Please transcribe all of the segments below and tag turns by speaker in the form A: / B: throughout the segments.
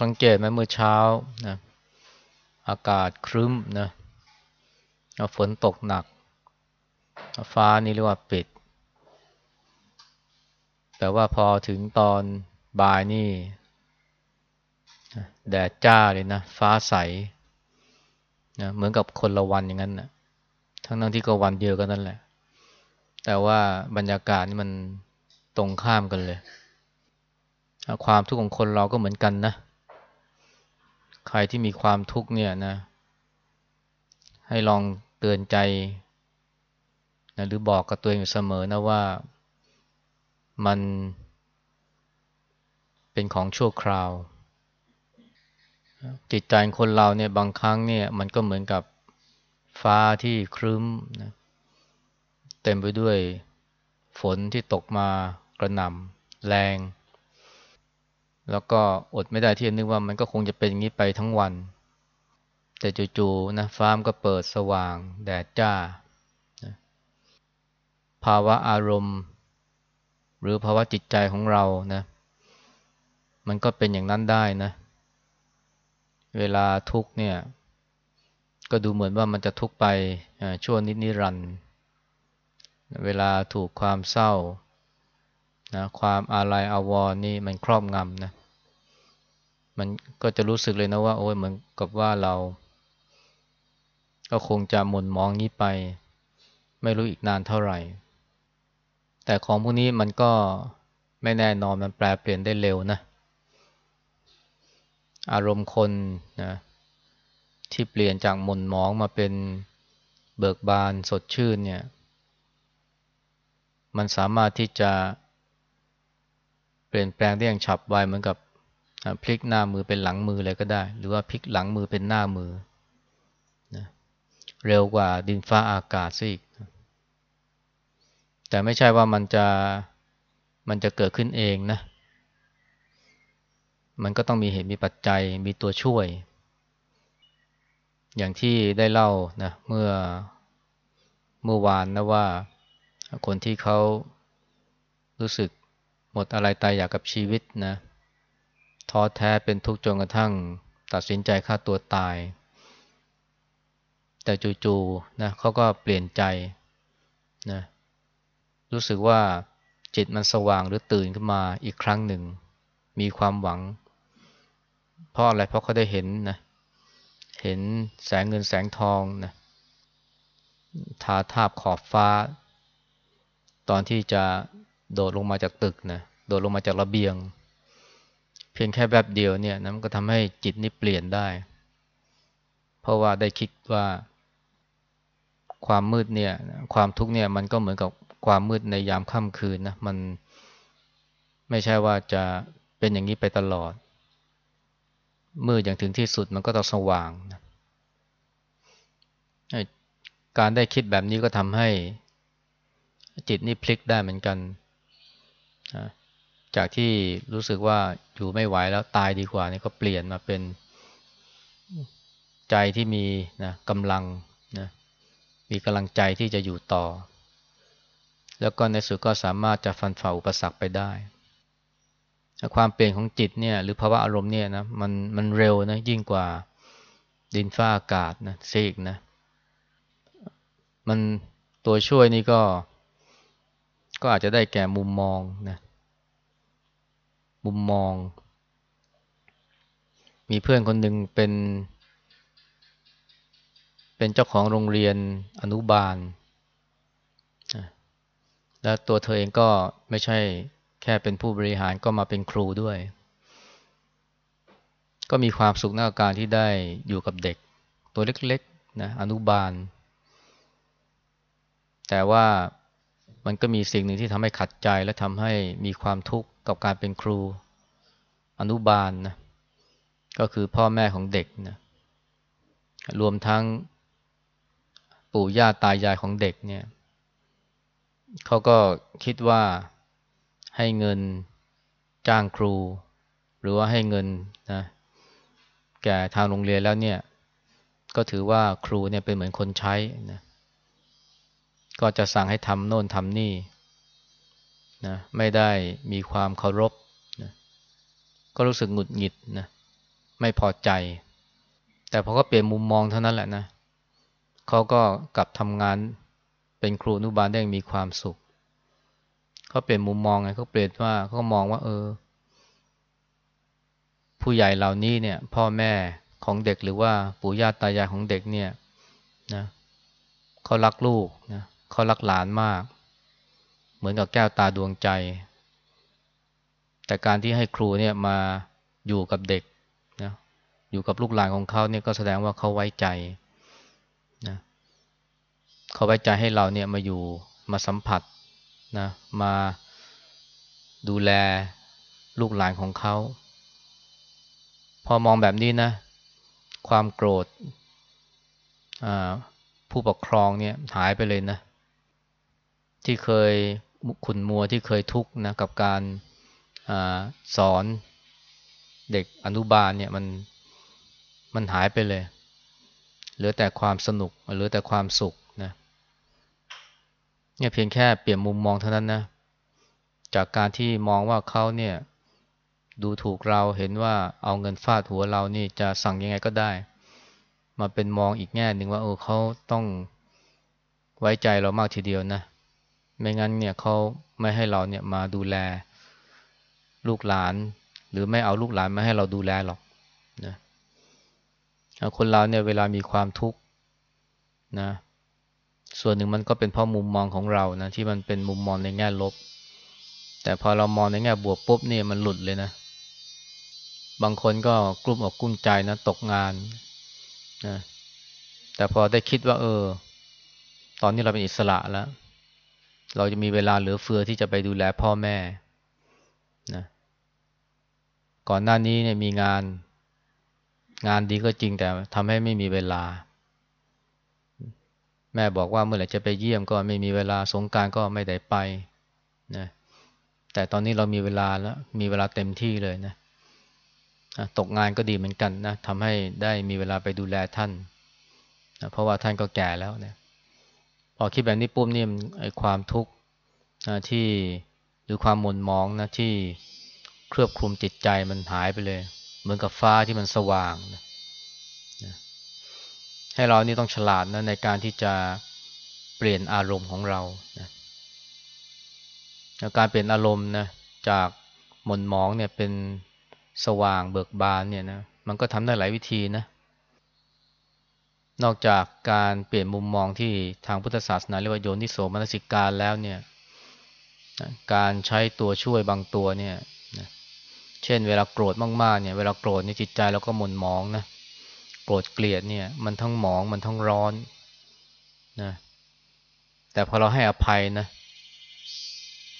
A: สังเกตไหมเมื่อเช้านะอากาศครึ้มนะฝนตกหนัก ฟ้านี่เรียกว่าปิด แต่ว่าพอถึงตอนบ่ายนี่แดดจ้าเลยนะ ฟ้าใสนะเหมือนกับคนละวันอย่างนั้นนะทั้งนั้นที่ก็วันเดียวกันนั่นแหละ แต่ว่าบรรยากาศนี่มันตรงข้ามกันเลย ความทุกข์ของคนเราก็เหมือนกันนะ ใครที่มีความทุกข์เนี่ยนะ ให้ลองเตือนใจนะหรือบอกกับตัวเองอยู่เสมอนะว่ามัน เป็นของชั่วคราว จิตใจคนเราเนี่ยบางครั้งเนี่ย มันก็เหมือนกับฟ้าที่ครึ้มนะเต็มไปด้วยฝนที่ตกมากระหน่ำแรง แล้วก็อดไม่ได้ที่จะนึกว่ามันก็คงจะเป็นอย่างนี้ไปทั้งวัน แต่จู่ๆนะฟ้ามก็เปิดสว่างแดดจ้า ภาวะอารมณ์ หรือภาวะจิตใจของเรานะ มันก็เป็นอย่างนั้นได้นะ เวลาทุกเนี่ย ก็ดูเหมือนว่ามันจะทุกไปชั่วนิดนิรันดร์เวลาถูกความเศร้า นะความอาลัยอาวรณ์นี่มันครอบงำนะมันก็จะรู้สึกเลยนะว่า โอ้ยเหมือนกับว่าเรา ก็คงจะหม่นมองนี้ไป ไม่รู้อีกนานเท่าไหร่ แต่ของพวกนี้มันก็ไม่แน่นอนมันแปลเปลี่ยนได้เร็วนะ อารมณ์คนนะที่เปลี่ยนจากหม่นมองมาเป็นเบิกบานสดชื่นเนี่ย มันสามารถที่จะ เปลี่ยนแปลงได้อย่างฉับไวเหมือนกับพลิกหน้ามือเป็นหลังมือเลยก็ได้ หรือว่าพลิกหลังมือเป็นหน้ามือนะเร็วกว่าดินฟ้าอากาศซะอีกแต่ไม่ใช่ว่ามันจะมันจะเกิดขึ้นเองนะ มันก็ต้องมีเหตุมีปัจจัยมีตัวช่วย อย่างที่ได้เล่านะเมื่อเมื่อวานนะว่า คนที่เขารู้สึก หมดอะไรตายอยากกับชีวิตนะท้อแท้เป็นทุกข์จนกระทั่ง ตัดสินใจฆ่าตัวตาย แต่จู่ๆนะเขาก็เปลี่ยนใจนะรู้สึกว่าจิตมันสว่างหรือตื่นขึ้นมาอีกครั้งหนึ่ง มีความหวัง เพราะอะไรเพราะเขาได้เห็นนะเห็นแสงเงินแสงทองนะทาทาบขอบฟ้า ตอนที่จะ โดดลงมาจากตึกนะโดดลงมาจากระเบียง เพียงแค่แบบเดียวเนี่ยนะมันก็ทำให้จิตนี้เปลี่ยนได้ เพราะว่าได้คิดว่า ความมืดเนี่ยความทุกข์เนี่ยมันก็เหมือนกับความมืดในยามค่ำคืนนะมันไม่ใช่ว่าจะเป็นอย่างนี้ไปตลอด มืดอย่างถึงที่สุดมันก็ต้องสว่างนะการได้คิดแบบนี้ก็ทำให้จิตนี่พลิกได้เหมือนกัน จากที่รู้สึกว่าอยู่ไม่ไหวแล้วตายดีกว่านี่ก็เปลี่ยนมาเป็นใจที่มีนะกำลังนะมีกำลังใจที่จะอยู่ต่อ แล้วก็ในสุดก็สามารถจะฟันฝ่าอุปสรรคไปได้ ความเปลี่ยนของจิตเนี่ยหรือภาวะอารมณ์เนี่ยนะมันมันเร็วนะยิ่งกว่าดินฟ้าอากาศนะซีกนะ มันตัวช่วยนี่ก็ ก็อาจจะได้แก่มุมมองนะมุมมอง มีเพื่อนคนหนึ่งเป็น เป็นเจ้าของโรงเรียนอนุบาล และตัวเธอเองก็ไม่ใช่แค่เป็นผู้บริหารก็มาเป็นครูด้วย ก็มีความสุขในการที่ได้อยู่กับเด็ก ตัวเล็กๆนะอนุบาล แต่ว่า มันก็มีสิ่งหนึ่งที่ทำให้ขัดใจและทำให้มีความทุกข์กับการเป็นครูอนุบาลนะก็คือพ่อแม่ของเด็กนะรวมทั้งปู่ย่าตายายของเด็กเนี่ยเขาก็คิดว่าให้เงินจ้างครู หรือว่าให้เงินนะแก่ทางโรงเรียนแล้วเนี่ย ก็ถือว่าครูเนี่ยเป็นเหมือนคนใช้นะ ก็จะสั่งให้ทำโน่นทำนี่นะไม่ได้มีความเคารพนะก็รู้สึกหงุดหงิดนะไม่พอใจ แต่พอเขาเปลี่ยนมุมมองเท่านั้นแหละนะเขาก็กลับทำงานเป็นครูอนุบาลได้มีความสุขเขาเปลี่ยนมุมมองไงเขาเปลี่ยนว่าเขามองว่า เออ ผู้ใหญ่เหล่านี้เนี่ย พ่อแม่ของเด็กหรือว่าปู่ย่าตายายของเด็กเนี่ยนะเขารักลูกนะ เขารักหลานมาก เหมือนกับแก้วตาดวงใจ แต่การที่ให้ครูเนี่ยมาอยู่กับเด็กนะอยู่กับลูกหลานของเขาเนี่ยก็แสดงว่าเขาไว้ใจนะเขาไว้ใจให้เราเนี่ยมาอยู่มาสัมผัสนะมาดูแลลูกหลานของเขา พอมองแบบนี้นะ ความโกรธผู้ปกครองเนี่ยหายไปเลยนะ ที่เคยขุนมัวที่เคยทุกข์นะกับการอสอนเด็กอนุบาลเนี่ยมันมันหายไปเลย เหลือแต่ความสนุกเหลือแต่ความสุขนะเนี่ยเพียงแค่เปลี่ยนมุมมองเท่านั้นนะจากการที่มองว่าเขาเนี่ยดูถูกเราเห็นว่าเอาเงินฟาดหัวเรานี่จะสั่งยังไงก็ได้ มาเป็นมองอีกแง่หนึ่งว่าเออเขาต้องไว้ใจเรามากทีเดียวนะ ไม่งั้นเนี่ยเขาไม่ให้เราเนี่ยมาดูแลลูกหลาน หรือไม่เอาลูกหลานมาให้เราดูแลหรอกนะคนเราเนี่ยเวลามีความทุกข์นะส่วนหนึ่งมันก็เป็นเพราะมุมมองของเรานะที่มันเป็นมุมมองในแง่ลบ แต่พอเรามองในแง่บวกปุ๊บเนี่ยมันหลุดเลยนะ บางคนก็กลุ้มอกกุ้มใจนะตกงานนะแต่พอได้คิดว่า เออ ตอนนี้เราเป็นอิสระแล้ว เราจะมีเวลาเหลือเฟือที่จะไปดูแลพ่อแม่นะก่อนหน้านี้เนี่ยมีงาน งานดีก็จริงแต่ทำให้ไม่มีเวลา แม่บอกว่าเมื่อไหร่จะไปเยี่ยมก็ไม่มีเวลาสงการก็ไม่ได้ไปนะแต่ตอนนี้เรามีเวลาแล้ว มีเวลาเต็มที่เลยนะตกงานก็ดีเหมือนกันนะทำให้ได้มีเวลาไปดูแลท่านนะเพราะว่าท่านก็แก่แล้วนะ พอคิดแบบนี้ปุ๊บเนี่ไอ้ความทุกข์นะที่หรือความหม่นมองนะที่เครือบคลุมจิตใจมันหายไปเลย เหมือนกับฟ้าที่มันสว่างนะให้เรานี่ต้องฉลาดนะในการที่จะเปลี่ยนอารมณ์ของเรานะการเปลี่ยนอารมณ์นะจากหม่นมองเนี่ยเป็นสว่างเบิกบานเนี่ยนะมันก็ทำได้หลายวิธีนะ นอกจากการเปลี่ยนมุมมองที่ทางพุทธศาสนาเรียกว่าโยนิโสมนสิการแล้วเนี่ยการใช้ตัวช่วยบางตัวเนี่ยเช่นเวลาโกรธมากๆเนี่ยเวลาโกรธนี่จิตใจเราก็หม่นหมองนะโกรธเกลียดเนี่ยมันทั้งหมองมันทั้งร้อนนะแต่พอเราให้อภัยนะ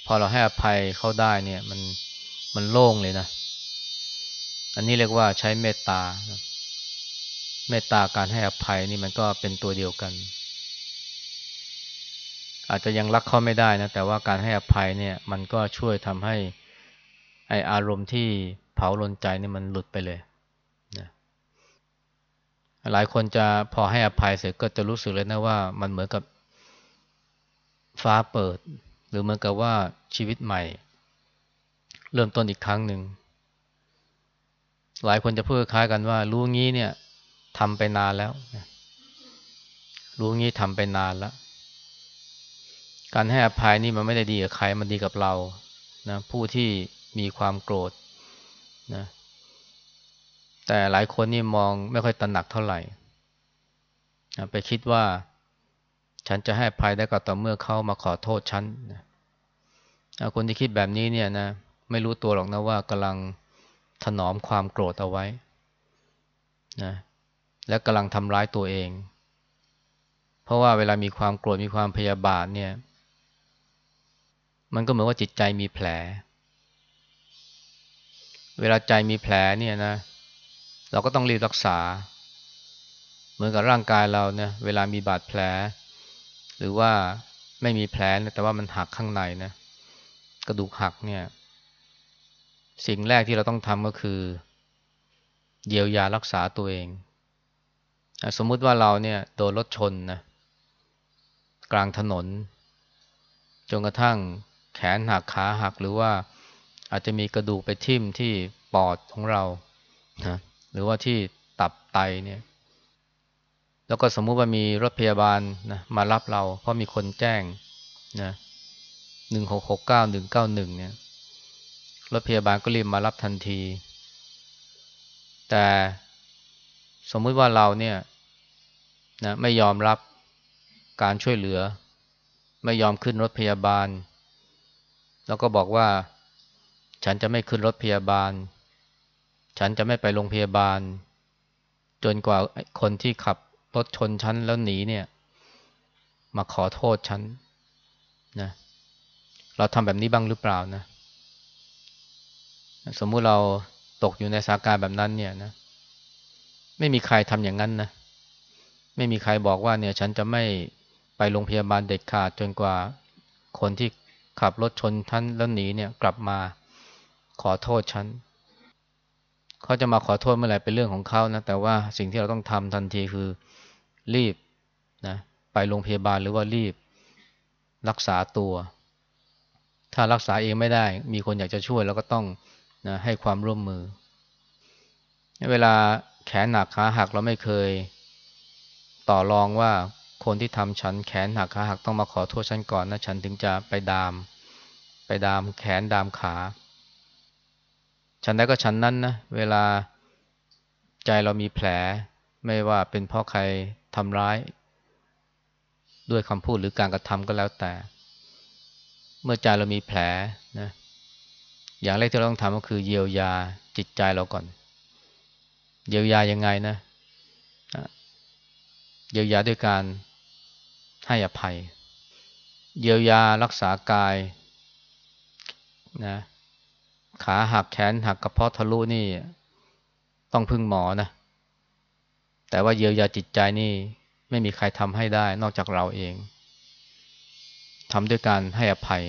A: พอเราให้อภัยเข้าได้เนี่ยมันมันโล่งเลยนะ อันนี้เรียกว่าใช้เมตตา เมตตาการให้อภัยนี่มันก็เป็นตัวเดียวกัน อาจจะยังรักเขาไม่ได้นะ แต่ว่าการให้อภัยเนี่ย มันก็ช่วยทำให้ไออารมณ์ที่เผาลนใจนี่มันหลุดไปเลยนะหลายคนจะพอให้อภัยเสร็จก็จะรู้สึกเลยนะว่ามันเหมือนกับฟ้าเปิด หรือเหมือนกับว่าชีวิตใหม่ เริ่มต้นอีกครั้งหนึ่งหลายคนจะพูดคล้ายกันว่า รู้งี้เนี่ย ทำไปนานแล้วรู้งี้ทำไปนานแล้ว การให้อภัยนี่มันไม่ได้ดีกับใครมันดีกับเรานะผู้ที่มีความโกรธนะแต่หลายคนนี่มองไม่ค่อยตระหนักเท่าไหร่นะไปคิดว่า ฉันจะให้อภัยได้ก็ต่อเมื่อเขามาขอโทษฉันนะคนที่คิดแบบนี้เนี่ยนะไม่รู้ตัวหรอกนะว่ากำลังถนอมความโกรธเอาไว้นะ และกำลังทำร้ายตัวเอง เพราะว่าเวลามีความโกรธมีความพยาบาทเนี่ย มันก็เหมือนว่าจิตใจมีแผล เวลาใจมีแผลเนี่ยนะ เราก็ต้องรีบรักษา เหมือนกับร่างกายเราเนี่ยเวลามีบาดแผล หรือว่าไม่มีแผลแต่ว่ามันหักข้างในนะกระดูกหักเนี่ยสิ่งแรกที่เราต้องทำก็คือ เยียวยารักษาตัวเอง สมมุติว่าเราเนี่ยโดนรถชนนะกลางถนน จนกระทั่งแขนหักขาหักหรือว่าอาจจะมีกระดูกไปทิ่มที่ปอดของเรานะหรือว่าที่ตับไตเนี่ย แล้วก็สมมุติว่ามีรถพยาบาลนะมารับเรา เพราะมีคนแจ้งนะหนึ่งหกหกเก้าหนึ่งเก้าหนึ่งเนี่ย รถพยาบาลก็รีบมารับทันที แต่สมมุติว่าเราเนี่ย นะไม่ยอมรับการช่วยเหลือ ไม่ยอมขึ้นรถพยาบาล แล้วก็บอกว่า ฉันจะไม่ขึ้นรถพยาบาล ฉันจะไม่ไปโรงพยาบาล จนกว่าคนที่ขับรถชนฉันแล้วหนีเนี่ย มาขอโทษฉันนะเราทำแบบนี้บ้างหรือเปล่านะ สมมุติเราตกอยู่ในสถานการณ์แบบนั้นเนี่ยนะ ไม่มีใครทำอย่างนั้นนะ ไม่มีใครบอกว่าเนี่ยฉันจะไม่ไปโรงพยาบาลเด็ดขาดจนกว่าคนที่ขับรถชนท่านแล้วหนีเนี่ยกลับมาขอโทษฉันเขาจะมาขอโทษเมื่อไหร่เป็นเรื่องของเขานะแต่ว่าสิ่งที่เราต้องทำทันทีคือรีบนะไปโรงพยาบาลหรือว่ารีบรักษาตัว ถ้ารักษาเองไม่ได้ มีคนอยากจะช่วยเราก็ต้องนะให้ความร่วมมือ เวลาแขนหนักขาหักเราไม่เคย ต่อรองว่าคนที่ทำฉันแขนหักขาหักต้องมาขอโทษฉันก่อนนะฉันถึงจะไปดาม ไปดามแขนดามขา ฉันได้ก็ฉันนั้นนะเวลาใจเรามีแผล ไม่ว่าเป็นเพราะใครทำร้าย ด้วยคำพูดหรือการกระทำก็แล้วแต่ เมื่อใจเรามีแผลนะอย่างแรกที่เราต้องทำก็คือเยียวยาจิตใจเราก่อน เยียวยายังไงนะ เยียวยาด้วยการให้อภัย เยียวยารักษากายนะขาหักแขนหักกระเพาะทะลุนี่ ต้องพึ่งหมอนะ แต่ว่าเยียวยาจิตใจนี่ไม่มีใครทำให้ได้นอกจากเราเองทำด้วยการให้อภัย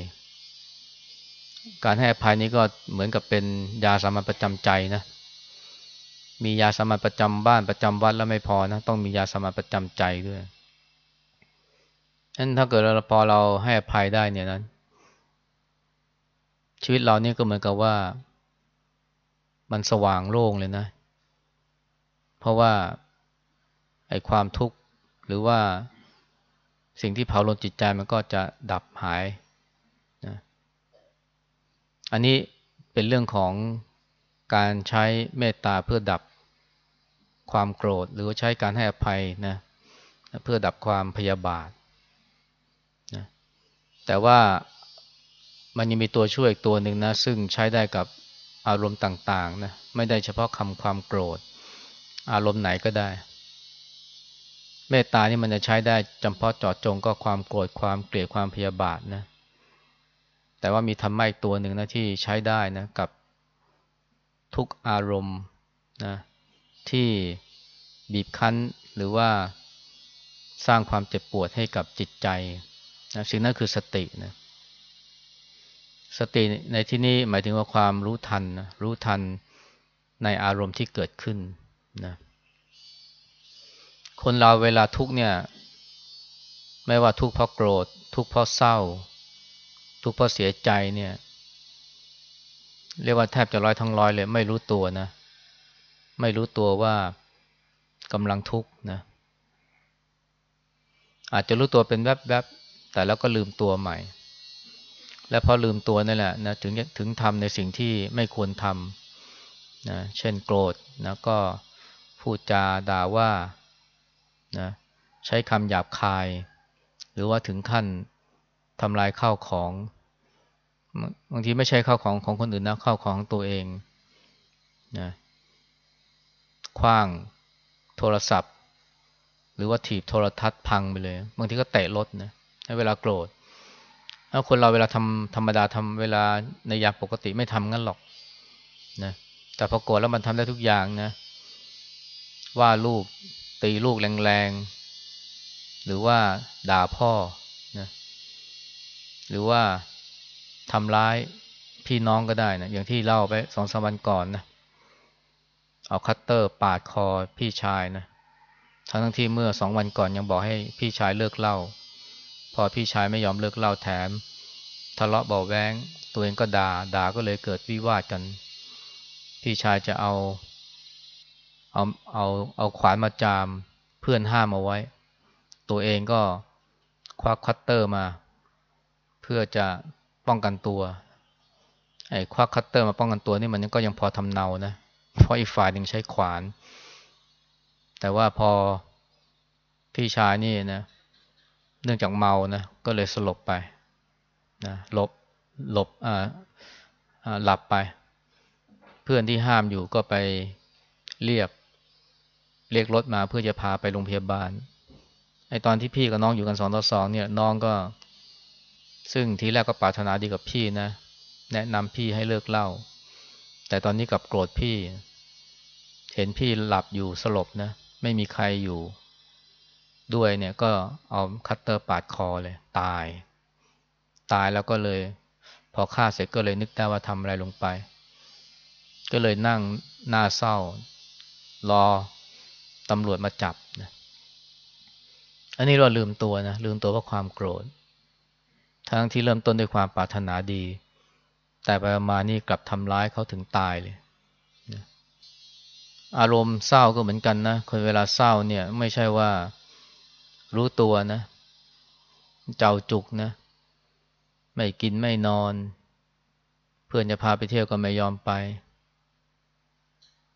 A: การให้อภัยนี้ก็เหมือนกับเป็นยาสามัญประจำใจนะ มียาสามัญประจำบ้านประจำวัดแล้วไม่พอนะ ต้องมียาสามัญประจำใจด้วยนั้นถ้าเกิดเราพอเราให้อภัยได้เนี่ยนั้นชีวิตเรานี่ก็เหมือนกับว่า มันสว่างโล่งเลยนะ เพราะว่าไอ้ความทุกข์หรือว่าสิ่งที่เผาลนจิตใจมันก็จะดับหายนะอันนี้เป็นเรื่องของการใช้เมตตาเพื่อดับ ความโกรธ หรือใช้การให้อภัยนะเพื่อดับความพยาบาทนะแต่ว่ามันยังมีตัวช่วยอีกตัวหนึ่งนะซึ่งใช้ได้กับอารมณ์ต่างๆนะไม่ได้เฉพาะคำความโกรธ อารมณ์ไหนก็ได้ เมตตานี่มันจะใช้ได้จำเพาะเจาะจงก็ความโกรธความเกลียดความพยาบาทนะแต่ว่ามีธรรมะอีกตัวหนึ่งนะที่ใช้ได้นะกับทุกอารมณ์นะ ที่บีบคั้นหรือว่าสร้างความเจ็บปวดให้กับจิตใจนะสิ่งนั้นคือสตินะสติในที่นี้หมายถึงว่าความรู้ทันนะรู้ทันในอารมณ์ที่เกิดขึ้นนะคนเราเวลาทุกเนี่ย ไม่ว่าทุกเพราะโกรธ ทุกเพราะเศร้า ทุกเพราะเสียใจเนี่ย เรียกว่าแทบจะร้อยทั้งร้อยเลย ไม่รู้ตัวนะ ไม่รู้ตัวว่ากำลังทุกข์นะ อาจจะรู้ตัวเป็นแวบๆ แต่แล้วก็ลืมตัวใหม่ และพอลืมตัวนั่นแหละนะถึงถึงทำในสิ่งที่ไม่ควรทำนะเช่นโกรธนะก็พูดจาด่าว่านะใช้คำหยาบคาย หรือว่าถึงขั้นทำลายข้าวของบางทีไม่ใช่ข้าวของของคนอื่นนะข้าวของตัวเองนะ คว้างโทรศัพท์ หรือว่าถีบโทรทัศน์พังไปเลย บางทีก็เตะรถนะเวลาโกรธถ้าคนเราเวลาทำธรรมดาทำเวลาในยามปกติไม่ทำงั้นหรอกนะแต่พอโกรธแล้วมันทำได้ทุกอย่างนะว่าลูกตีลูกแรงๆ หรือว่าด่าพ่อนะหรือว่าทำร้ายพี่น้องก็ได้นะอย่างที่เล่าไปสองสามวันก่อนนะ เอาคัตเตอร์ปาดคอพี่ชายนะทั้งทั้งที่เมื่อสองวันก่อนยังบอกให้พี่ชายเลิกเหล้า พอพี่ชายไม่ยอมเลิกเหล้าแถม ทะเลาะเบาะแว้งตัวเองก็ด่าด่าก็เลยเกิดวิวาทกัน พี่ชายจะเอาเอาเอาเอาขวานมาจามเพื่อนห้ามเอาไว้ ตัวเองก็ควักคัตเตอร์มา เพื่อจะป้องกันตัวไอ้ควักคัตเตอร์มาป้องกันตัวนี่มันก็ยังพอทำเนานะ เพราะอีกฝ่ายหนึ่งใช้ขวาน แต่ว่าพอพี่ชายนี่นะ เนื่องจากเมานะ ก็เลยสลบไปนะหลบหลบอ่าหลับไป เพื่อนที่ห้ามอยู่ก็ไปเรียกเรียกรถมาเพื่อจะพาไปโรงพยาบาลไอ้ตอนที่พี่กับน้องอยู่กันสองต่อสองเนี่ยน้องก็ ซึ่งทีแรกก็ปรารถนาดีกับพี่นะ แนะนำพี่ให้เลิกเหล้า แต่ตอนนี้กลับโกรธพี่ เห็นพี่หลับอยู่สลบนะ ไม่มีใครอยู่ ด้วยเนี่ยก็เอาคัตเตอร์ปาดคอเลย ตาย ตายแล้วก็เลย พอฆ่าเสร็จก็เลยนึกได้ว่าทำอะไรลงไป ก็เลยนั่งหน้าเศร้า รอตำรวจมาจับนะอันนี้เราลืมตัวนะลืมตัวเพราะความโกรธทั้งที่เริ่มต้นด้วยความปรารถนาดี แต่ไปมานี่กลับทำร้ายเขาถึงตายเลยนะอารมณ์เศร้าก็เหมือนกันนะคนเวลาเศร้าเนี่ยไม่ใช่ว่ารู้ตัวนะ เจ้าจุกนะ ไม่กินไม่นอน เพื่อนจะพาไปเที่ยวก็ไม่ยอมไป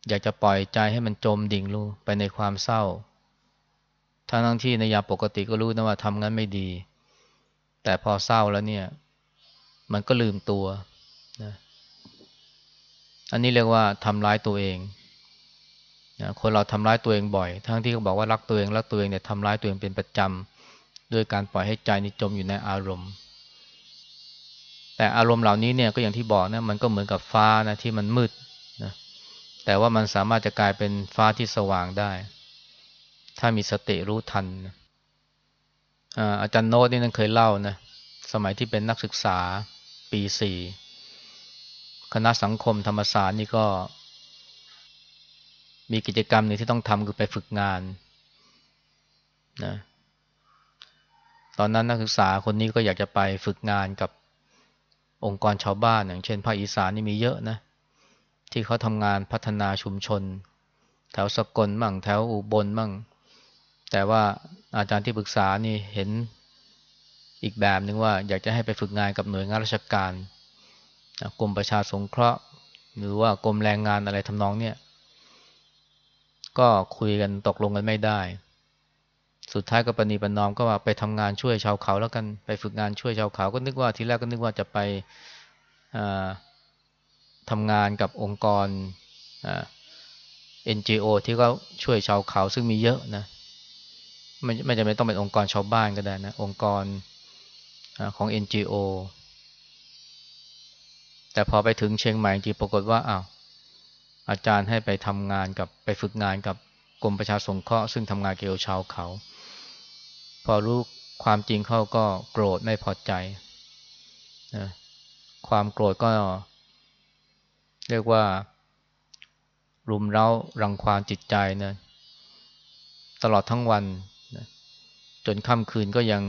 A: อยากจะปล่อยใจให้มันจมดิ่งลงไปในความเศร้าทั้งทั้งที่ในยาปกติก็รู้นะว่าทำงั้นไม่ดี แต่พอเศร้าแล้วเนี่ย มันก็ลืมตัว นะอันนี้เรียกว่าทำร้ายตัวเองนะคนเราทำร้ายตัวเองบ่อย ทั้งที่เขาบอกว่ารักตัวเองรักตัวเองเนี่ยทำร้ายตัวเองเป็นประจำด้วยการปล่อยให้ใจนิจมอยู่ในอารมณ์ แต่อารมณ์เหล่านี้เนี่ยก็อย่างที่บอกนะมันก็เหมือนกับฟ้านะที่มันมืดนะแต่ว่ามันสามารถจะกลายเป็นฟ้าที่สว่างได้ ถ้ามีสติรู้ทันอาจารย์โน้ตนี่นั่นเคยเล่านะสมัยที่เป็นนักศึกษาปีสี่ คณะสังคมธรรมศาสตร์นี่ก็ มีกิจกรรมหนึ่งที่ต้องทำคือไปฝึกงานนะตอนนั้นนักศึกษาคนนี้ก็อยากจะไปฝึกงานกับองค์กรชาวบ้านอย่างเช่นภาคอีสานนี่มีเยอะนะที่เขาทำงานพัฒนาชุมชน แถวสกลมั่งแถวอุบลมั่ง แต่ว่าอาจารย์ที่ปรึกษานี่เห็นอีกแบบหนึ่งว่าอยากจะให้ไปฝึกงานกับหน่วยงานราชการ กรมประชาสงเคราะห์ หรือว่ากรมแรงงานอะไรทำนองเนี่ย ก็คุยกันตกลงกันไม่ได้ สุดท้ายก็ปณีปนอมก็ว่าไปทำงานช่วยชาวเขาแล้วกันไปฝึกงานช่วยชาวเขาก็นึกว่าทีแรกก็นึกว่าจะไปทำงานกับองค์กร NGO ที่เขาช่วยชาวเขาซึ่งมีเยอะนะไม่ไม่จำเป็นต้องเป็นองค์กรชาวบ้านก็ได้นะ องค์กรของ NGO แต่พอไปถึงเชียงใหม่จริงปรากฏว่าอ้าวอาจารย์ให้ไปทำงานกับไปฝึกงานกับกรมประชาสงเคราะห์ซึ่งทำงานเกี่ยวชาวเขา พอรู้ความจริงเขาก็โกรธไม่พอใจนะความโกรธก็ เรียกว่า รุมเร้ารังควานจิตใจนะตลอดทั้งวันจนค่ำคืนก็ยัง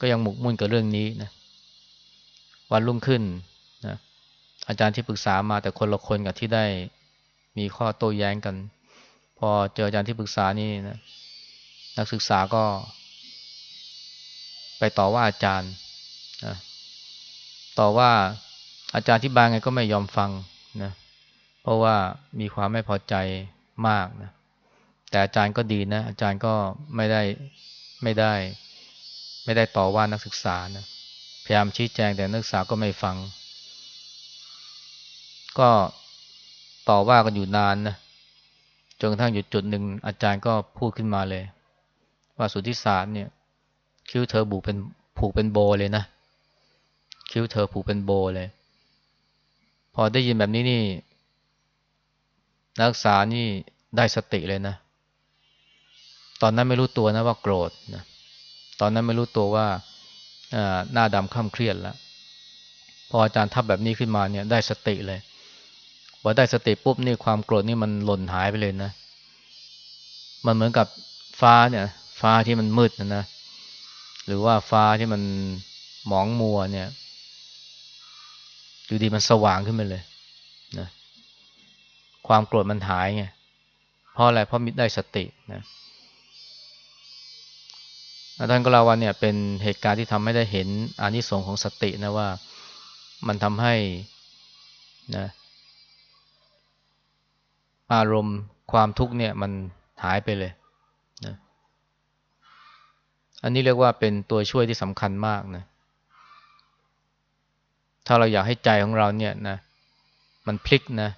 A: ก็ยังหมกมุ่นกับเรื่องนี้นะ วันรุ่งขึ้นนะอาจารย์ที่ปรึกษามาแต่คนละคนกับที่ได้มีข้อโต้แย้งกัน พอเจออาจารย์ที่ปรึกษานี่นะนักศึกษาก็ ไปต่อว่าอาจารย์นะต่อว่าอาจารย์ที่บางไงก็ไม่ยอมฟังนะเพราะว่ามีความไม่พอใจมากนะแต่อาจารย์ก็ดีนะอาจารย์ก็ไม่ได้ไม่ได้ ไม่ได้ต่อว่านักศึกษานะ พยายามชี้แจงแต่นักศึกษาก็ไม่ฟัง ก็ต่อว่ากันอยู่นานนะจนกระทั่งอยู่จุดหนึ่งอาจารย์ก็พูดขึ้นมาเลย ว่าสุทธิศาสตร์เนี่ย คิ้วเธอผูกเป็นผูกเป็นโบเลยนะ คิ้วเธอผูกเป็นโบเลย พอได้ยินแบบนี้นี่ นักศึกษานี่ได้สติเลยนะ ตอนนั้นไม่รู้ตัวนะว่าโกรธนะตอนนั้นไม่รู้ตัวว่า หน้าดำข้ามเครียดแล้วพออาจารย์ทับแบบนี้ขึ้นมาเนี่ยได้สติเลยพอได้สติปุ๊บนี่ความโกรธนี่มันหล่นหายไปเลยนะ มันเหมือนกับฟ้าเนี่ย ฟ้าที่มันมืดนะนะหรือว่าฟ้าที่มันหมองมัวเนี่ยอยู่ดีมันสว่างขึ้นมาเลยนะควความโกรธมันหายไงเพราะอะไรเพราะมิได้สตินะ ท่านก็เล่าว่าเนี่ยเป็นเหตุการณ์ที่ทำให้ได้เห็นอานิสงส์ของสตินะว่ามันทำให้นะอารมณ์ความทุกข์เนี่ยมันหายไปเลยนะอันนี้เรียกว่าเป็นตัวช่วยที่สำคัญมากนะถ้าเราอยากให้ใจของเราเนี่ยนะมันพลิกนะ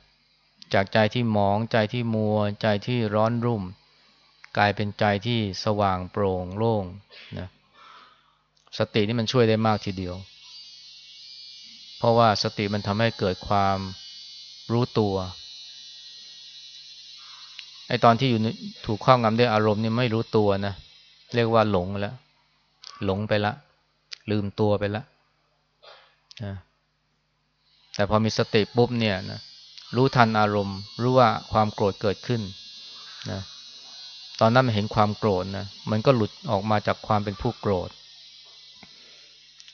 A: จากใจที่หมองใจที่มัวใจที่ร้อนรุ่ม กลายเป็นใจที่สว่างโปร่งโล่งนะสตินี่มันช่วยได้มากทีเดียว เพราะว่าสติมันทำให้เกิดความรู้ตัวไอตอนที่อยู่ถูกครอบงำด้วยอารมณ์นี่ไม่รู้ตัวนะเรียกว่าหลงแล้วหลงไปละ ลืมตัวไปละนะแต่พอมีสติปุ๊บเนี่ยนะรู้ทันอารมณ์รู้ว่าความโกรธเกิดขึ้นนะ ตอนนั้นมันเห็นความโกรธนะมันก็หลุดออกมาจากความเป็นผู้โกรธ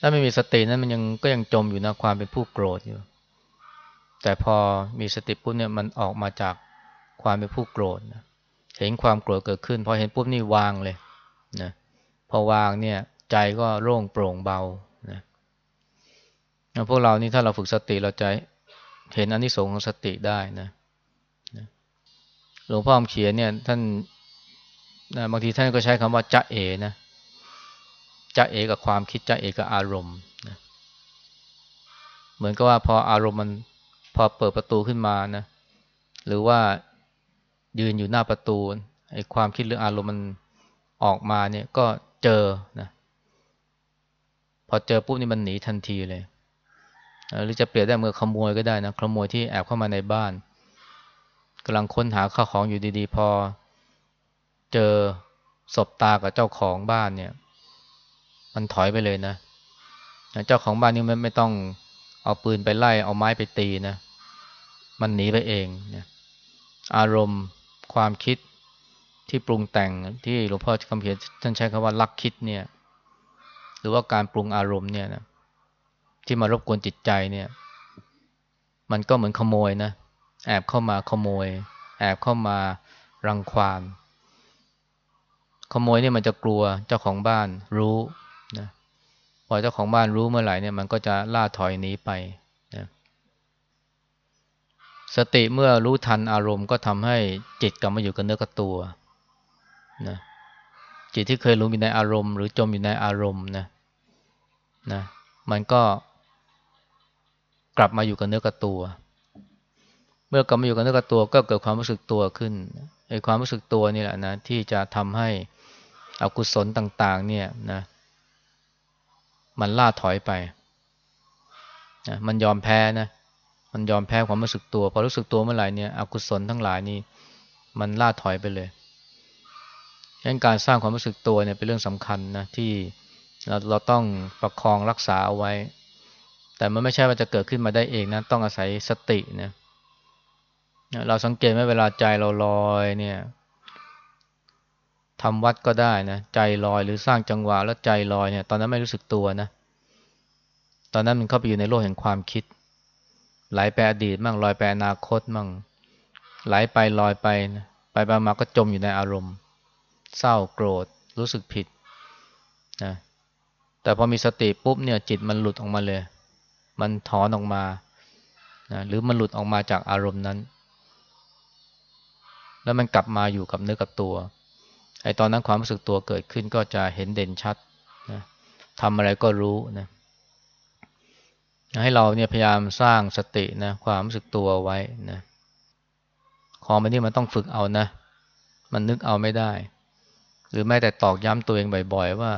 A: ถ้าไม่มีสตินั้นมันยังก็ยังจมอยู่นะความเป็นผู้โกรธอยู่ แต่พอมีสติปุ๊บเนี่ยมันออกมาจากความเป็นผู้โกรธนะเห็นความโกรธเกิดขึ้นพอเห็นปุ๊บนี่วางเลยนะพอวางเนี่ยใจก็โล่งโปร่งเบานะพวกเรานี่ถ้าเราฝึกสติเราจะเห็นอนิสงส์ของสติได้นะหลวงพ่อเขียนเนี่ยท่าน นะบางทีท่านก็ใช้คำว่าจะเอนะจะเอกับความคิดจะเอกับอารมณ์นะเหมือนกับว่าพออารมณ์มันพอเปิดประตูขึ้นมานะหรือว่ายืนอยู่หน้าประตูไอ้ความคิดหรืออารมณ์มันออกมาเนี่ยก็เจอนะพอเจอปุ๊บนี่มันหนีทันทีเลยหรือจะเปรียบได้เมื่อขโมยก็ได้นะขโมยที่แอบเข้ามาในบ้านกำลังค้นหาข้าวของอยู่ดีๆ พอ เจอศบตากับเจ้าของบ้านเนี่ย มันถอยไปเลยนะเจ้าของบ้านนี่ไม่ไม่ต้องเอาปืนไปไล่เอาไม้ไปตีนะ มันหนีไปเองนะอารมณ์ความคิดที่ปรุงแต่งที่หลวงพ่อคำเขียนท่านใช้คำว่าลักคิดเนี่ย หรือว่าการปรุงอารมณ์เนี่ยนะที่มารบกวนจิตใจเนี่ย มันก็เหมือนขโมยนะแอบเข้ามาขโมย แอบเข้ามารังควาน ขโมยเนี่ยมันจะกลัวเจ้าของบ้านรู้นะพอเจ้าของบ้านรู้เมื่อไหร่เนี่ยมันก็จะล่าถอยหนีไปนะสติเมื่อรู้ทันอารมณ์ก็ทำให้จิตกลับมาอยู่กับเนื้อกับตัวนะจิตที่เคยรู้อยู่ในอารมณ์ หรือจมอยู่ในอารมณ์นะนะมันก็กลับมาอยู่กับเนื้อกับตัว เมื่อกลับมาอยู่กับเนื้อกับตัวก็เกิดความรู้สึกตัวขึ้นไอ้ความรู้สึกตัวนี่แหละนะที่จะทำให้ อกุศลต่าง ๆ เนี่ยนะมันล่าถอยไปนะมันยอมแพ้นะมันยอมแพ้ความรู้สึกตัวพอรู้สึกตัวเมื่อไหร่เนี่ยอกุศลทั้งหลายนี่มันล่าถอยไปเลยดังนั้นการสร้างความรู้สึกตัวเนี่ยเป็นเรื่องสำคัญนะที่เราเราต้องประคองรักษาเอาไว้ แต่มันไม่ใช่ว่าจะเกิดขึ้นมาได้เองนะต้องอาศัยสตินะเราสังเกตไหมเวลาใจเราลอยเนี่ย ทำวัดก็ได้นะใจลอยหรือสร้างจังหวะแล้วใจลอยเนี่ยตอนนั้นไม่รู้สึกตัวนะ ตอนนั้นมันเข้าไปอยู่ในโลกแห่งความคิด ไหลไปอดีตมั่งลอยไปอนาคตมั่งไหลไปลอยไปนะไปไปมาก็จมอยู่ในอารมณ์ เศร้าโกรธรู้สึกผิดนะแต่พอมีสติปุ๊บเนี่ยจิตมันหลุดออกมาเลย มันถอนออกมานะหรือมันหลุดออกมาจากอารมณ์นั้น แล้วมันกลับมาอยู่กับเนื้อกับตัว ไอ้ตอนนั้นความรู้สึกตัวเกิดขึ้นก็จะเห็นเด่นชัดนะทำอะไรก็รู้นะให้เราเนี่ยพยายามสร้างสตินะความรู้สึกตัวไว้นะของมันนี่มันต้องฝึกเอานะ มันนึกเอาไม่ได้ หรือแม้แต่ตอกย้ำตัวเองบ่อย ๆ ว่า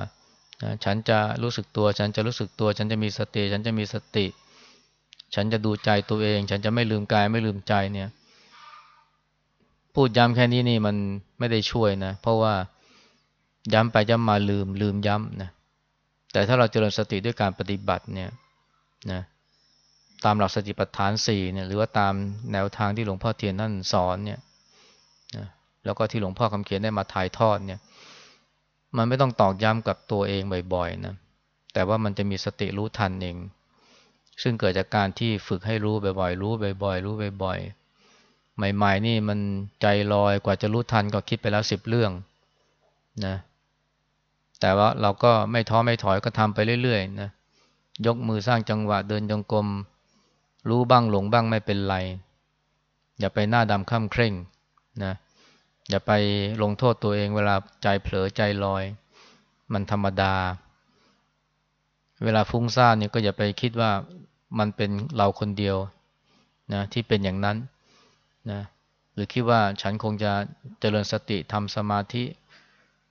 A: นะฉันจะรู้สึกตัว ฉันจะรู้สึกตัว ฉันจะมีสติ ฉันจะมีสติ ฉันจะดูใจตัวเอง ฉันจะไม่ลืมกายไม่ลืมใจเนี่ย พูดย้ำแค่นี้นี่มันไม่ได้ช่วยนะ เพราะว่าย้ำไปย้ำมาลืมลืมย้ำนะแต่ถ้าเราเจริญสติด้วยการปฏิบัติเนี่ยนะตามหลักสติปัฏฐานสี่เนี่ยหรือว่าตามแนวทางที่หลวงพ่อเทียนท่านสอนเนี่ยนะแล้วก็ที่หลวงพ่อคำเขียนได้มาถ่ายทอดเนี่ย มันไม่ต้องตอกย้ำกับตัวเองบ่อยๆนะแต่ว่ามันจะมีสติรู้ทันเองซึ่งเกิดจากการที่ฝึกให้รู้บ่อยๆรู้บ่อยๆรู้บ่อยๆ ใหม่ ๆ นี่มันใจลอยกว่าจะรู้ทันก็คิดไปแล้วสิบเรื่องนะแต่ว่าเราก็ไม่ท้อไม่ถอยก็ทำไปเรื่อยๆนะยกมือสร้างจังหวะเดินจงกรมรู้บ้างหลงบ้างไม่เป็นไร อย่าไปหน้าดำข้ามเคร่งนะอย่าไปลงโทษตัวเองเวลาใจเผลอใจลอย มันธรรมดา เวลาฟุ้งซ่านเนี่ยก็อย่าไปคิดว่ามันเป็นเราคนเดียวนะที่เป็นอย่างนั้น นะหรือคิดว่าฉันคงจะเจริญสติทำสมาธิ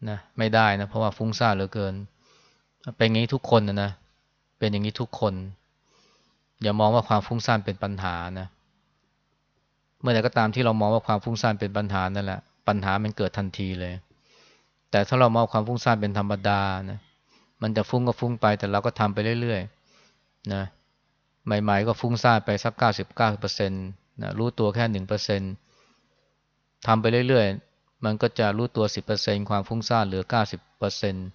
A: นะไม่ได้นะเพราะว่าฟุ้งซ่านเหลือเกิน เป็นอย่างนี้ทุกคนนะนะเป็นอย่างนี้ทุกคน อย่ามองว่าความฟุ้งซ่านเป็นปัญหานะเมื่อใดก็ตามที่เรามองว่าความฟุ้งซ่านเป็นปัญหานั่นแหละปัญหามันเกิดทันทีเลย แต่ถ้าเรามองความฟุ้งซ่านเป็นธรรมดานะมันจะฟุ้งก็ฟุ้งไป แต่เราก็ทำไปเรื่อยๆนะใหม่ ๆ ก็ฟุ้งซ่านไปสักเก้าสิบเก้าเปอร์เซ็นต์ นะรู้ตัวแค่หนึ่งเปอร์เซ็นต์ทำไปเรื่อยๆ มันก็จะรู้ตัวสิบเปอร์เซ็นต์ความฟุ้งซ่านเหลือเก้าสิบเปอร์เซ็นต์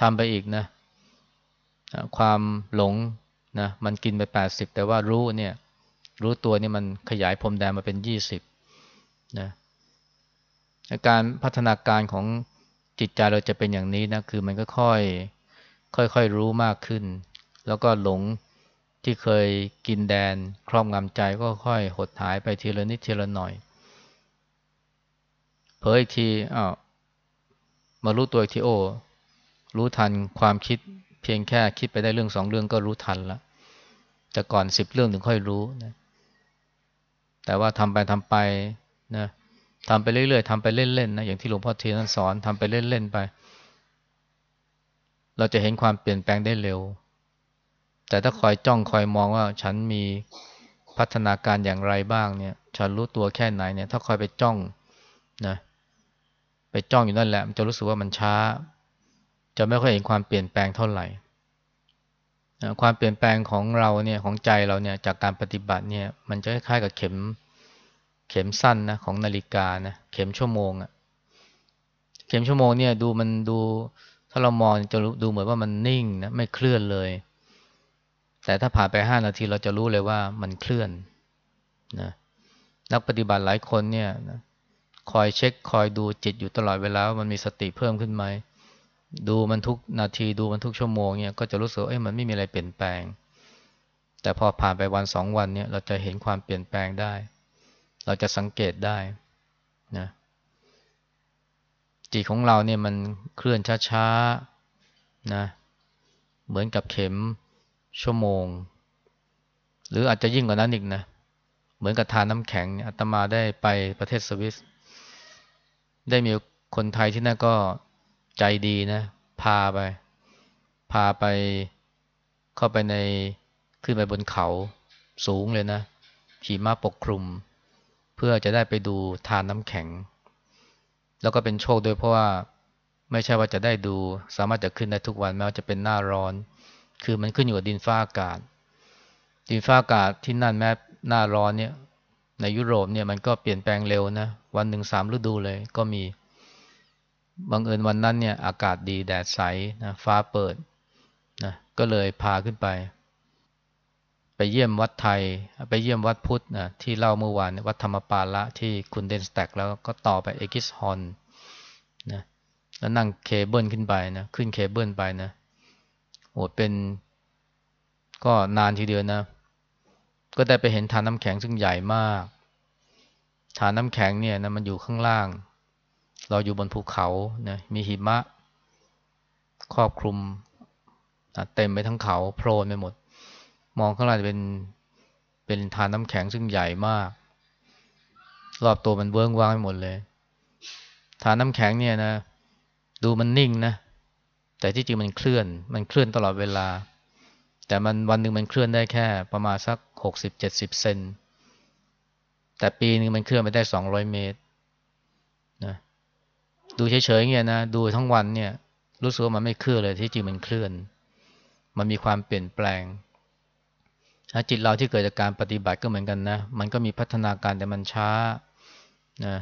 A: ทำไปอีกนะความหลงนะมันกินไปแปดสิบแต่ว่ารู้เนี่ย รู้ตัวนี่มันขยายพรมแดนมาเป็นยี่สิบนะการพัฒนาการของจิตใจเราจะเป็นอย่างนี้นะ คือมันก็ค่อยค่อยๆรู้มากขึ้น แล้วก็หลง ที่เคยกินแดนครอบงำใจก็ค่อยหดหายไปทีละนิดทีละหน่อย เผยอีกทีอ้าวมารู้ตัวอีกทีโอรู้ทันความคิดเพียงแค่คิดไปได้เรื่องสองเรื่องก็รู้ทันแล้วแต่ก่อนสิบเรื่องถึงค่อยรู้นะแต่ว่าทำไปทำไปนะทำไปเรื่อยๆทำไปเล่นๆนะอย่างที่หลวงพ่อเทียนสอนทำไปเล่นๆไป เราจะเห็นความเปลี่ยนแปลงได้เร็ว แต่ถ้าคอยจ้องคอยมองว่าฉันมีพัฒนาการอย่างไรบ้างเนี่ย ฉันรู้ตัวแค่ไหนเนี่ย ถ้าคอยไปจ้องนะไปจ้องอยู่นั่นแหละ มันจะรู้สึกว่ามันช้า จะไม่ค่อยเห็นความเปลี่ยนแปลงเท่าไหร่ความเปลี่ยนแปลงของเราเนี่ยของใจเราเนี่ยจากการปฏิบัติเนี่ยมันจะคล้ายๆกับเข็มเข็มสั้นนะของนาฬิกานะเข็มชั่วโมงอะเข็มชั่วโมงเนี่ยดูมันดูถ้าเรามองจะดูเหมือนว่ามันนิ่งนะไม่เคลื่อนเลย แต่ถ้าผ่านไปห้านาทีเราจะรู้เลยว่ามันเคลื่อนนะนักปฏิบัติหลายคนเนี่ยนะคอยเช็คคอยดูจิตอยู่ตลอดเวลามันมีสติเพิ่มขึ้นไหมดูมันทุกนาทีดูมันทุกชั่วโมงเนี่ยก็จะรู้สึกเอ้ยมันไม่มีอะไรเปลี่ยนแปลง แต่พอผ่านไปวันสองวันเนี่ยเราจะเห็นความเปลี่ยนแปลงได้ เราจะสังเกตได้นะจิตของเราเนี่ยมันเคลื่อนช้าๆนะเหมือนกับเข็ม ชั่วโมง หรืออาจจะยิ่งกว่านั้นอีกนะ เหมือนกับทานน้ำแข็งอาตมาได้ไปประเทศสวิส ได้มีคนไทยที่นั่นก็ใจดีนะ พาไป พาไปเข้าไปในขึ้นไปบนเขาสูงเลยนะขี่ม้าปกคลุม เพื่อจะได้ไปดูทานน้ำแข็ง แล้วก็เป็นโชคด้วยเพราะว่าไม่ใช่ว่าจะได้ดู สามารถจะขึ้นได้ทุกวันแม้ว่าจะเป็นหน้าร้อน คือมันขึ้นอยู่กับดินฟ้าอากาศ ดินฟ้าอากาศที่นั่นแม้หน้าร้อนเนี่ย ในยุโรปเนี่ยมันก็เปลี่ยนแปลงเร็วนะ วันหนึ่งสามฤดูเลยก็มี บังเอิญวันนั้นเนี่ยอากาศดีแดดใสนะฟ้าเปิดนะก็เลยพาขึ้นไป ไปเยี่ยมวัดไทย ไปเยี่ยมวัดพุทธนะที่เล่าเมื่อวานวัดธัมมปาละที่คันเดอร์ชเต็กแล้วก็ต่อไปเอกกิสฮอร์นนะแล้วนั่งเคเบิลขึ้นไปนะขึ้นเคเบิลไปนะ โหเป็น ก็นานทีเดียวนะ ก็ได้ไปเห็นธารน้ำแข็งซึ่งใหญ่มาก ธารน้ำแข็งเนี่ยนะมันอยู่ข้างล่าง เราอยู่บนภูเขานะมีหิมะ ครอบคลุมเต็มไปทั้งเขาโพลนไปหมด มองข้างล่างเป็นเป็นทานน้ำแข็งซึ่งใหญ่มาก รอบตัวมันเวิ้งว้างไปหมดเลยทานน้ำแข็งเนี่ยนะ ดูมันนิ่งนะ แต่ที่จริงมันเคลื่อน มันเคลื่อนตลอดเวลา แต่มันวันหนึ่งมันเคลื่อนได้แค่ประมาณสักหกสิบเจ็ดสิบเซนแต่ปีหนึ่งมันเคลื่อนไปได้สองร้อยเมตรนะดูเฉยๆเงี้ยนะดูทั้งวันเนี่ย รู้สึกว่ามันไม่เคลื่อนเลยที่จริงมันเคลื่อน มันมีความเปลี่ยนแปลงจิตเราที่เกิดจากการปฏิบัติก็เหมือนกันนะ มันก็มีพัฒนาการแต่มันช้านะ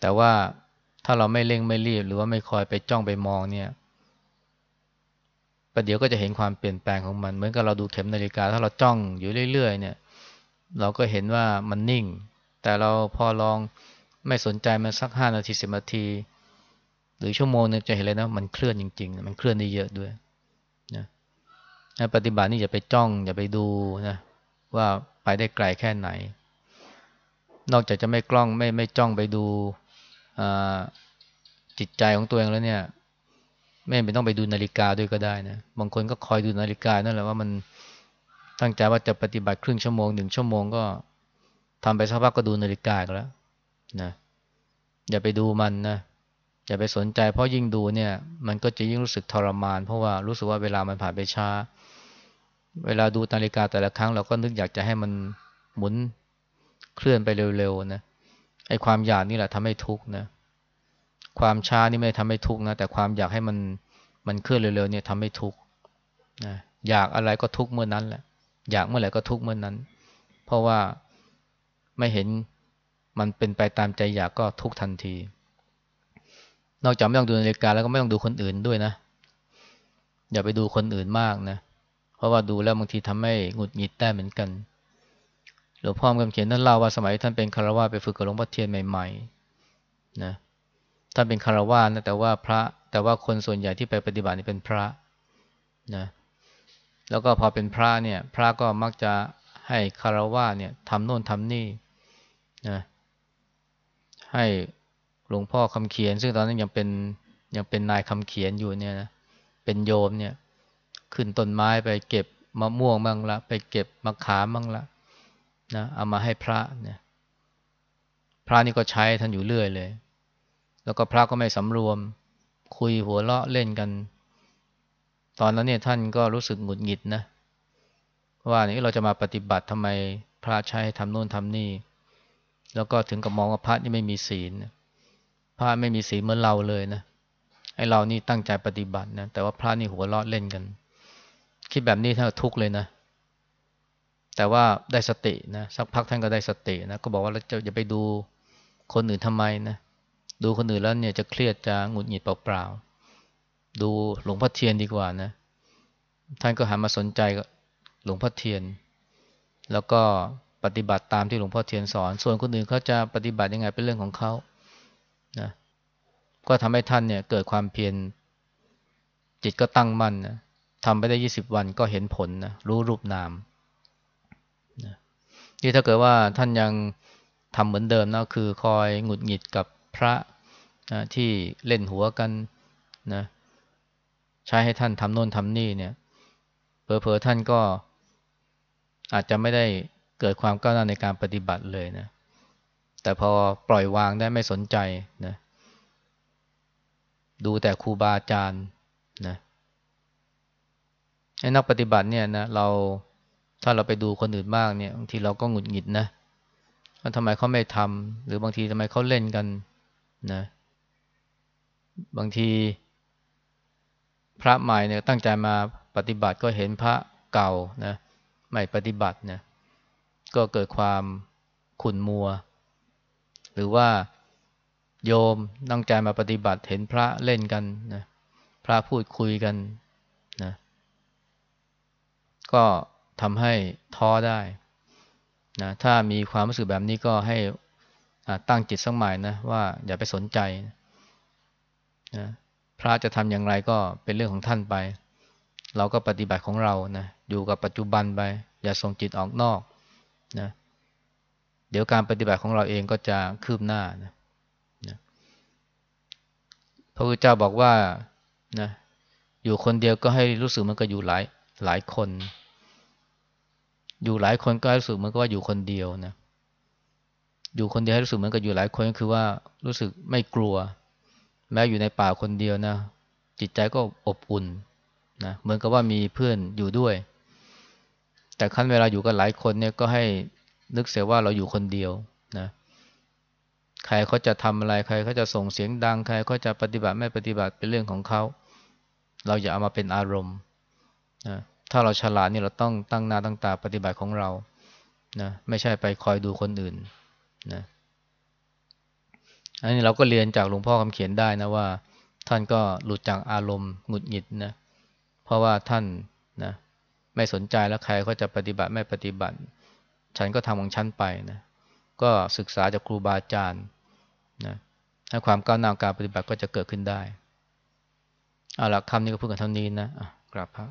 A: แต่ว่า ถ้าเราไม่เร่งไม่รีบ หรือว่าไม่คอยไปจ้องไปมองเนี่ยประเดี๋ยวก็จะเห็นความเปลี่ยนแปลงของมัน เหมือนกับเราดูเข็มนาฬิกา ถ้าเราจ้องอยู่เรื่อย ๆ เนี่ย เราก็เห็นว่ามันนิ่ง แต่เราพอลองไม่สนใจมันสักห้านาทีสิบนาที หรือชั่วโมงนึงจะเห็นเลยนะมันเคลื่อนจริง ๆ มันเคลื่อนได้เยอะด้วยนะปฏิบัตินี่อย่าไปจ้อง อย่าไปดูนะว่าไปได้ไกลแค่ไหน นอกจากจะไม่กล้องไม่ไม่จ้องไปดู จิตใจของตัวเองแล้วเนี่ย ไม่เป็นต้องไปดูนาฬิกาด้วยก็ได้นะบางคนก็คอยดูนาฬิกานั่นแหละว่ามันตั้งใจว่าจะปฏิบัติครึ่งชั่วโมงหนึ่งชั่วโมงก็ทำไปสักพักก็ดูนาฬิกาแล้วนะอย่าไปดูมันนะอย่าไปสนใจ เพราะยิ่งดูเนี่ย มันก็จะยิ่งรู้สึกทรมาน เพราะว่ารู้สึกว่าเวลามันผ่านไปช้า เวลาดูนาฬิกาแต่ละครั้งเราก็นึกอยากจะให้มันหมุนเคลื่อนไปเร็วๆนะ ไอ้ความอยากนี่แหละทำให้ทุกข์นะ ความช้านี่ไม่ทำให้ทุกข์นะ แต่ความอยากให้มันมันเคลื่อนเร็วๆเนี่ยทำให้ทุกข์นะอยากอะไรก็ทุกข์เมื่อนั้นแหละ อยากเมื่อไหร่ก็ทุกข์เมื่อนนั้น เพราะว่าไม่เห็นมันเป็นไปตามใจอยากก็ทุกทันที นอกจากไม่ต้องดูนาฬิกาแล้วก็ไม่ต้องดูคนอื่นด้วยนะ อย่าไปดูคนอื่นมากนะ เพราะว่าดูแล้วบางทีทำให้หงุดหงิดได้เหมือนกัน หลวงพ่อคำเขียนท่านเล่าว่าสมัยท่านเป็นคารวะไปฝึกกับหลวงพ่อเทียนใหม่ๆนะท่านเป็นคารวะนะแต่ว่าพระแต่ว่าคนส่วนใหญ่ที่ไปปฏิบัตินี่เป็นพระนะแล้วก็พอเป็นพระเนี่ย พระก็มักจะให้คารวะเนี่ยทำโน่นทำนี่นะให้หลวงพ่อคำเขียน ซึ่งตอนนั้นยังเป็นยังเป็นนายคำเขียนอยู่เนี่ยนะเป็นโยมเนี่ย ขึ้นต้นไม้ไปเก็บมะม่วงบ้างละไปเก็บมะขามบ้างละ นะเอามาให้พระเนี่ยพระนี่ก็ใช้ท่านอยู่เรื่อยเลย แล้วก็พระก็ไม่สำรวม คุยหัวเราะเล่นกัน ตอนนั้นเนี่ยท่านก็รู้สึกหงุดหงิดนะ ว่านี่เราจะมาปฏิบัติทำไมพระใช้ทำโน่นทำนี่ แล้วก็ถึงกับมองว่าพระนี่ไม่มีศีลพระไม่มีศีลเหมือนเราเลยนะไอเรานี่ตั้งใจปฏิบัตินะแต่ว่าพระนี่หัวเราะเล่นกัน คิดแบบนี้ท่านทุกข์เลยนะ แต่ว่าได้สตินะสักพักท่านก็ได้สตินะก็บอกว่าเราจะอย่าไปดูคนอื่นทำไมนะดูคนอื่นแล้วเนี่ยจะเครียดจะหงุดหงิดเปล่าๆดูหลวงพ่อเทียนดีกว่านะ ท่านก็หันมาสนใจหลวงพ่อเทียน แล้วก็ปฏิบัติตามที่หลวงพ่อเทียนสอน ส่วนคนอื่นเขาจะปฏิบัติยังไงเป็นเรื่องของเขานะก็ทำให้ท่านเนี่ยเกิดความเพียรจิตก็ตั้งมั่นนะทำไปได้ยี่สิบวันก็เห็นผลนะรู้รูปนาม ที่ถ้าเกิดว่าท่านยังทำเหมือนเดิมนะคือคอยหงุดหงิดกับพระนะที่เล่นหัวกันนะใช้ให้ท่านทำโน่นทำนี่เนี่ยเพอเพอท่านก็อาจจะไม่ได้เกิดความก้าวหน้าในการปฏิบัติเลยนะ แต่พอปล่อยวางได้ไม่สนใจนะ ดูแต่ครูบาอาจารย์นะให้นักปฏิบัติเนี่ยนะเรา ถ้าเราไปดูคนอื่นมากเนี่ยบางทีเราก็หงุดหงิดนะว่าทำไมเขาไม่ทำหรือบางทีทำไมเขาเล่นกันนะบางทีพระใหม่เนี่ยตั้งใจมาปฏิบัติก็เห็นพระเก่านะไม่ปฏิบัตินะก็เกิดความขุ่นมัว หรือว่าโยมตั้งใจมาปฏิบัติเห็นพระเล่นกันนะพระพูดคุยกันนะก็ ทำให้ท้อได้นะถ้ามีความรู้สึกแบบนี้ก็ให้ตั้งจิตสักหมายนะว่าอย่าไปสนใจนะพระจะทำอย่างไรก็เป็นเรื่องของท่านไป เราก็ปฏิบัติของเรานะอยู่กับปัจจุบันไป อย่าส่งจิตออกนอกนะเดี๋ยวการปฏิบัติของเราเองก็จะคืบหน้านะนะพระพุทธเจ้าบอกว่านะอยู่คนเดียวก็ให้รู้สึกมันก็อยู่หลายหลายคน อยู่หลายคนก็รู้สึกเหมือนกับว่าอยู่คนเดียวนะ อยู่คนเดียวให้รู้สึกเหมือนกับอยู่หลายคนก็คือว่ารู้สึกไม่กลัว แม้อยู่ในป่าคนเดียวนะ จิตใจก็อบอุ่นนะเหมือนกับว่ามีเพื่อนอยู่ด้วย แต่ขั้นเวลาอยู่กันหลายคนเนี่ยก็ให้นึกเสียว่าเราอยู่คนเดียวนะใครเขาจะทำอะไรใครเขาจะส่งเสียงดังใครเขาจะปฏิบัติไม่ปฏิบัติเป็นเรื่องของเขา เราอย่าเอามาเป็นอารมณ์นะ ถ้าเราฉลาดนี่เราต้องตั้งหน้าตั้งตาปฏิบัติของเรานะไม่ใช่ไปคอยดูคนอื่นนะอันนี้เราก็เรียนจากหลวงพ่อคำเขียนได้นะว่า ท่านก็หลุดจากอารมณ์หงุดหงิดนะเพราะว่าท่านนะไม่สนใจแล้วใครเขาจะปฏิบัติไม่ปฏิบัติ ฉันก็ทำของฉันไปนะก็ศึกษาจากครูบาอาจารย์นะให้ความก้าวหน้าการปฏิบัติก็จะเกิดขึ้นได้เอาละคำนี้ก็พูดกันเท่านี้นะะกราบพระ